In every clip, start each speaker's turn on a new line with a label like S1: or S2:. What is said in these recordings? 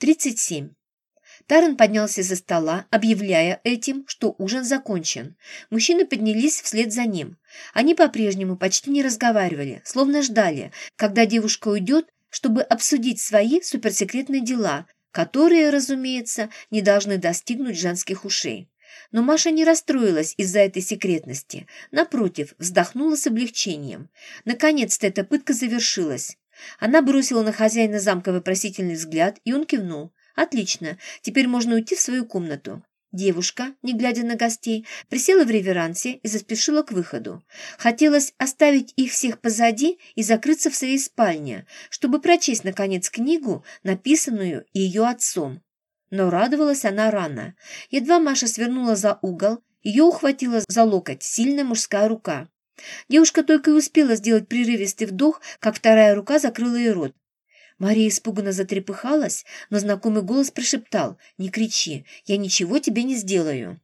S1: 37. Таран поднялся за стола, объявляя этим, что ужин закончен. Мужчины поднялись вслед за ним. Они по-прежнему почти не разговаривали, словно ждали, когда девушка уйдет, чтобы обсудить свои суперсекретные дела, которые, разумеется, не должны достигнуть женских ушей. Но Маша не расстроилась из-за этой секретности. Напротив, вздохнула с облегчением. Наконец-то эта пытка завершилась. Она бросила на хозяина замка вопросительный взгляд, и он кивнул. «Отлично, теперь можно уйти в свою комнату». Девушка, не глядя на гостей, присела в реверансе и заспешила к выходу. Хотелось оставить их всех позади и закрыться в своей спальне, чтобы прочесть, наконец, книгу, написанную ее отцом. Но радовалась она рано. Едва Маша свернула за угол, ее ухватила за локоть сильная мужская рука. Девушка только и успела сделать прерывистый вдох, как вторая рука закрыла ей рот. Мария испуганно затрепыхалась, но знакомый голос прошептал «Не кричи, я ничего тебе не сделаю».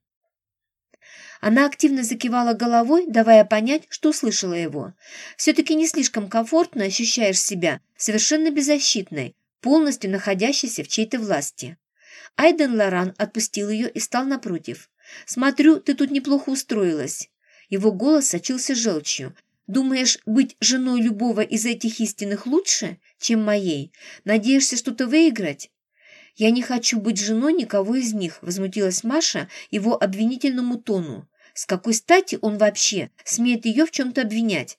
S1: Она активно закивала головой, давая понять, что услышала его. «Все-таки не слишком комфортно ощущаешь себя совершенно беззащитной, полностью находящейся в чьей-то власти». Айден Лоран отпустил ее и стал напротив. «Смотрю, ты тут неплохо устроилась». Его голос сочился желчью. «Думаешь, быть женой любого из этих истинных лучше, чем моей? Надеешься что-то выиграть?» «Я не хочу быть женой никого из них», — возмутилась Маша его обвинительному тону. «С какой стати он вообще смеет ее в чем-то обвинять?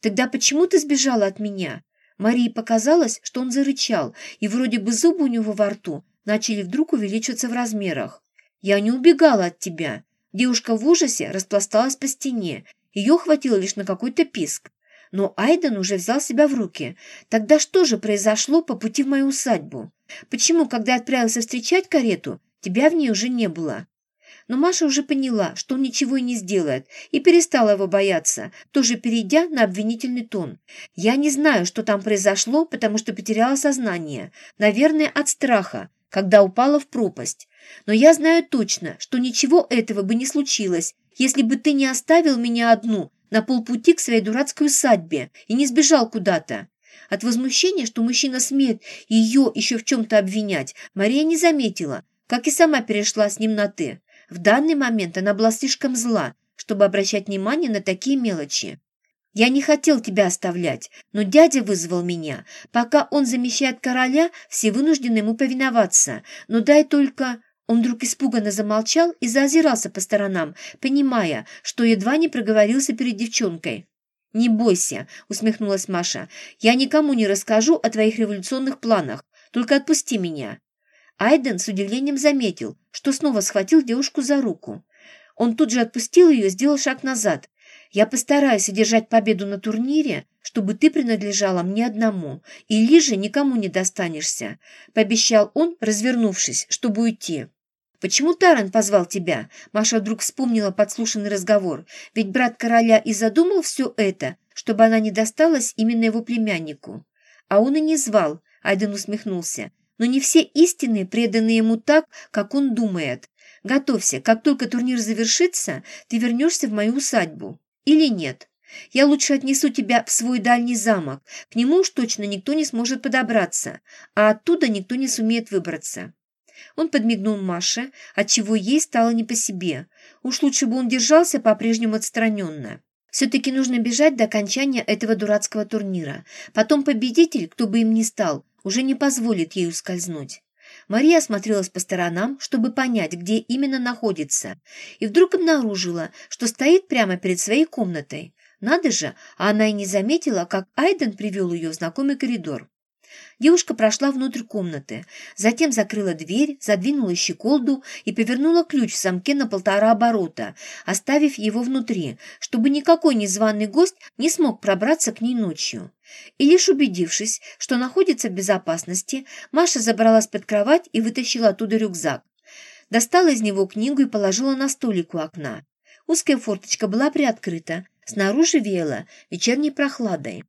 S1: Тогда почему ты сбежала от меня?» Марии показалось, что он зарычал, и вроде бы зубы у него во рту начали вдруг увеличиваться в размерах. «Я не убегала от тебя. Девушка в ужасе распласталась по стене. Ее хватило лишь на какой-то писк. Но Айден уже взял себя в руки. Тогда что же произошло по пути в мою усадьбу? Почему, когда я отправился встречать карету, тебя в ней уже не было? Но Маша уже поняла, что он ничего и не сделает, и перестала его бояться, тоже перейдя на обвинительный тон. «Я не знаю, что там произошло, потому что потеряла сознание. Наверное, от страха, когда упала в пропасть. Но я знаю точно, что ничего этого бы не случилось, если бы ты не оставил меня одну на полпути к своей дурацкой усадьбе и не сбежал куда-то. От возмущения, что мужчина смеет ее еще в чем-то обвинять, Мария не заметила, как и сама перешла с ним на «ты». В данный момент она была слишком зла, чтобы обращать внимание на такие мелочи. «Я не хотел тебя оставлять, но дядя вызвал меня. Пока он замещает короля, все вынуждены ему повиноваться. Но дай только...» Он вдруг испуганно замолчал и заозирался по сторонам, понимая, что едва не проговорился перед девчонкой. «Не бойся», — усмехнулась Маша, — «я никому не расскажу о твоих революционных планах, только отпусти меня». Айден с удивлением заметил, что снова схватил девушку за руку. Он тут же отпустил ее сделал шаг назад. «Я постараюсь одержать победу на турнире, чтобы ты принадлежала мне одному, и лиже никому не достанешься», — пообещал он, развернувшись, чтобы уйти. «Почему Таран позвал тебя?» Маша вдруг вспомнила подслушанный разговор. Ведь брат короля и задумал все это, чтобы она не досталась именно его племяннику. А он и не звал, Айден усмехнулся. Но не все истины преданы ему так, как он думает. Готовься, как только турнир завершится, ты вернешься в мою усадьбу. Или нет? Я лучше отнесу тебя в свой дальний замок. К нему уж точно никто не сможет подобраться, а оттуда никто не сумеет выбраться. Он подмигнул Маше, отчего ей стало не по себе. Уж лучше бы он держался по-прежнему отстраненно. Все-таки нужно бежать до окончания этого дурацкого турнира. Потом победитель, кто бы им ни стал, уже не позволит ей ускользнуть. Мария осмотрелась по сторонам, чтобы понять, где именно находится, и вдруг обнаружила, что стоит прямо перед своей комнатой. Надо же, а она и не заметила, как Айден привел ее в знакомый коридор. Девушка прошла внутрь комнаты, затем закрыла дверь, задвинула щеколду и повернула ключ в замке на полтора оборота, оставив его внутри, чтобы никакой незваный гость не смог пробраться к ней ночью. И лишь убедившись, что находится в безопасности, Маша забралась под кровать и вытащила оттуда рюкзак. Достала из него книгу и положила на столик у окна. Узкая форточка была приоткрыта, снаружи веяло вечерней прохладой.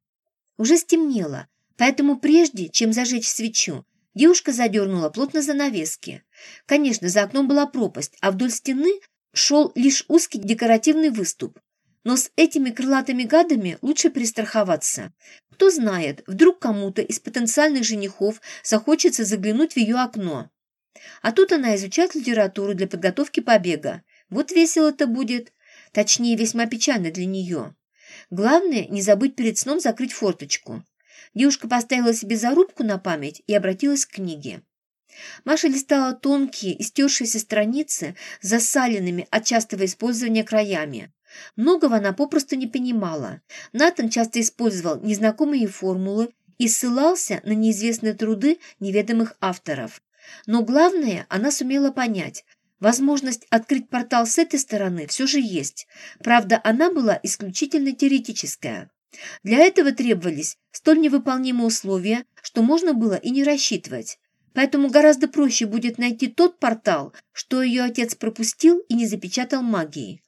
S1: Уже стемнело, Поэтому прежде, чем зажечь свечу, девушка задернула плотно занавески. Конечно, за окном была пропасть, а вдоль стены шел лишь узкий декоративный выступ. Но с этими крылатыми гадами лучше пристраховаться. Кто знает, вдруг кому-то из потенциальных женихов захочется заглянуть в ее окно. А тут она изучает литературу для подготовки побега. Вот весело-то будет. Точнее, весьма печально для нее. Главное, не забыть перед сном закрыть форточку. Девушка поставила себе зарубку на память и обратилась к книге. Маша листала тонкие, истершиеся страницы с засаленными от частого использования краями. Многого она попросту не понимала. Натан часто использовал незнакомые формулы и ссылался на неизвестные труды неведомых авторов. Но главное она сумела понять. Возможность открыть портал с этой стороны все же есть. Правда, она была исключительно теоретическая. Для этого требовались столь невыполнимые условия, что можно было и не рассчитывать. Поэтому гораздо проще будет найти тот портал, что ее отец пропустил и не запечатал магией.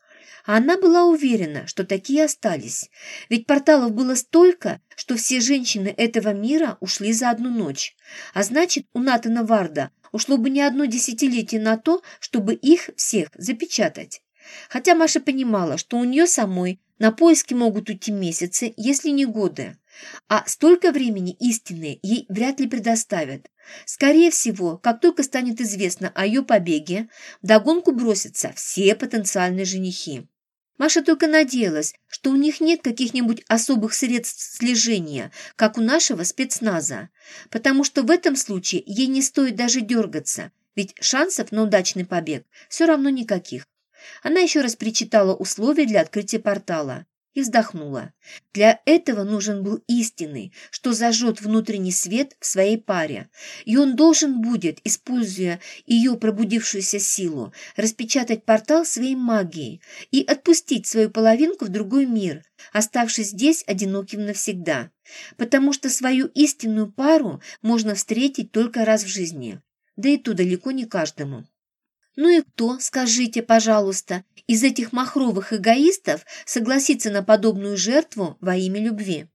S1: А она была уверена, что такие остались. Ведь порталов было столько, что все женщины этого мира ушли за одну ночь. А значит, у Натана Варда ушло бы не одно десятилетие на то, чтобы их всех запечатать. Хотя Маша понимала, что у нее самой на поиски могут уйти месяцы, если не годы. А столько времени истины ей вряд ли предоставят. Скорее всего, как только станет известно о ее побеге, догонку бросятся все потенциальные женихи. Маша только надеялась, что у них нет каких-нибудь особых средств слежения, как у нашего спецназа, потому что в этом случае ей не стоит даже дергаться, ведь шансов на удачный побег все равно никаких. Она еще раз причитала условия для открытия портала и вздохнула. Для этого нужен был истинный, что зажжет внутренний свет в своей паре, и он должен будет, используя ее пробудившуюся силу, распечатать портал своей магией и отпустить свою половинку в другой мир, оставшись здесь одиноким навсегда, потому что свою истинную пару можно встретить только раз в жизни, да и то далеко не каждому. Ну и кто, скажите, пожалуйста, из этих махровых эгоистов согласится на подобную жертву во имя любви?